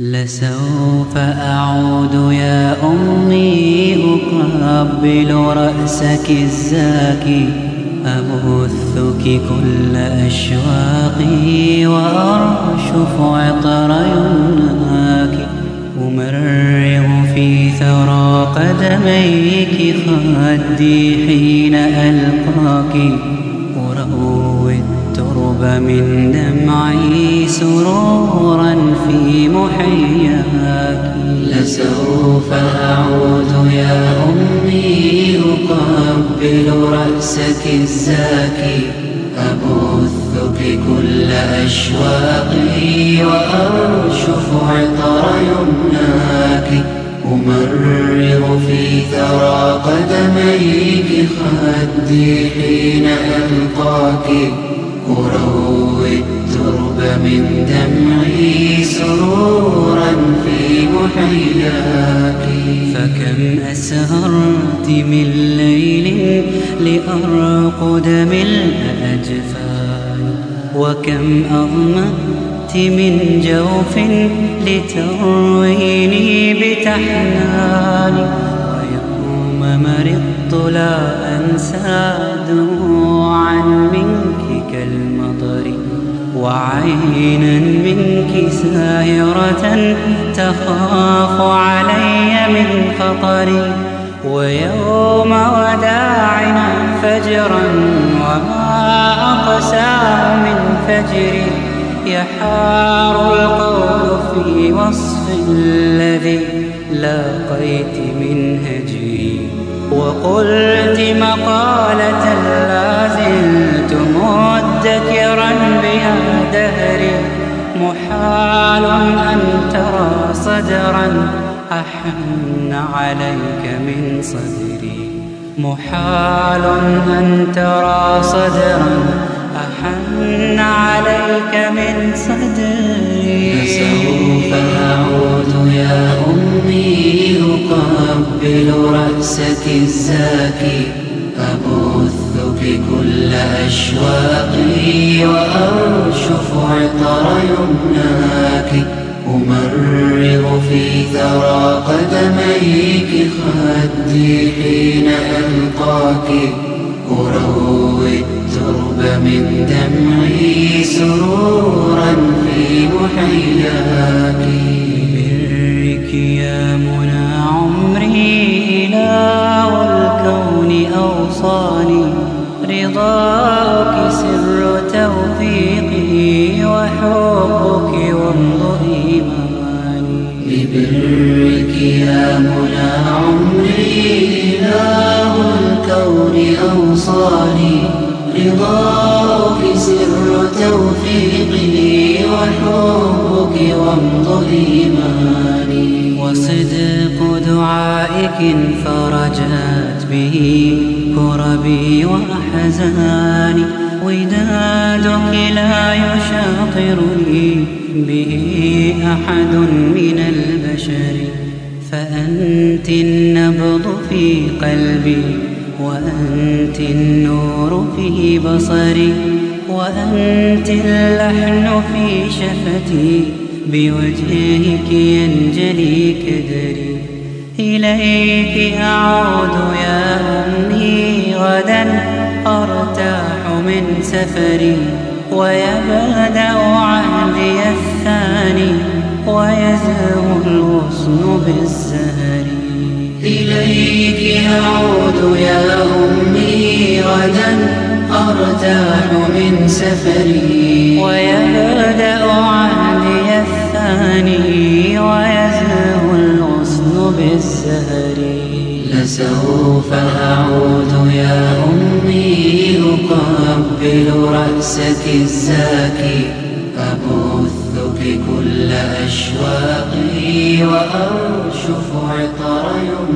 لسوف أعود يا أمي أقبل رأسك الزاكي أبثك كل أشواقي وأرشف عطر يمناك أمرغ في ثرى قدميك خدي حين ألقاك أروي الترب من دمعي لسوف أعود يا أمي أقبل رأسك الزاكي. أبثك كل أشواقي وأرشف عطر يمناك. أمرر في ثرى قدميك خدي حين ألقاك. أروي الترب من دمعي سرورا في محياك. فكم أسهرت من ليل لأرقد ملء أجفان وكم أظمأت من جوف لترويني بتحنان. ويوم مرضت لا أنسى دموعا وعينا منك ساهرة تخاف علي من خطري ويوم وداعنا فجرا وما أقسى من فجري يحار القول في وصف الذي لاقيت من هجري. وقلت مقالة لا زلت مدكرا بها. دهري محال أن ترى صدرا. أحن عليك من صدري. محال أن ترى صدرا. أحن عليك من صدري. لسوف أعود يا أمي أقبل رأسك الزاكي. أبثك كل أشواقي وأرشف عطر يمناك. أمرغ في ثرى قدميك خدي حين ألقاك. أروي الترب من دمعي سرورا في محياك. برك يا منى عمري. إله الكون أوصاني. رضاك سر توفيقي وحبك وامض إيماني ببرك يا منى عمري إله الكون أوصاني. رضاك سر توفيقي وحبك وامض إيماني وصدق دعائك فرجت به كربي وأحزاني. ودادك لا يشاطرني به أحد من البشر فأنت النبض في قلبي وأنت النور في بصري وأنت اللحن في شفتي بوجهك ينجلي كدري. إليك أعود يا أمي غدا سفري ويبدأ عهدي الثاني ويزهو الغصن بالزهر. إليك أعود يا أمي غدا أرتاح من سفري. ويبدأ عهدي الثاني لسوف أعود يا أمي أقبل رأسك الزاكي أبثك كل أشواقي وأرشف عطر يمناك